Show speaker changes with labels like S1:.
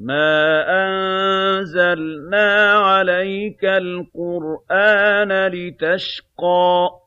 S1: مَا أَنزَلْنَا عَلَيْكَ الْقُرْآنَ لِتَشْقَىٰ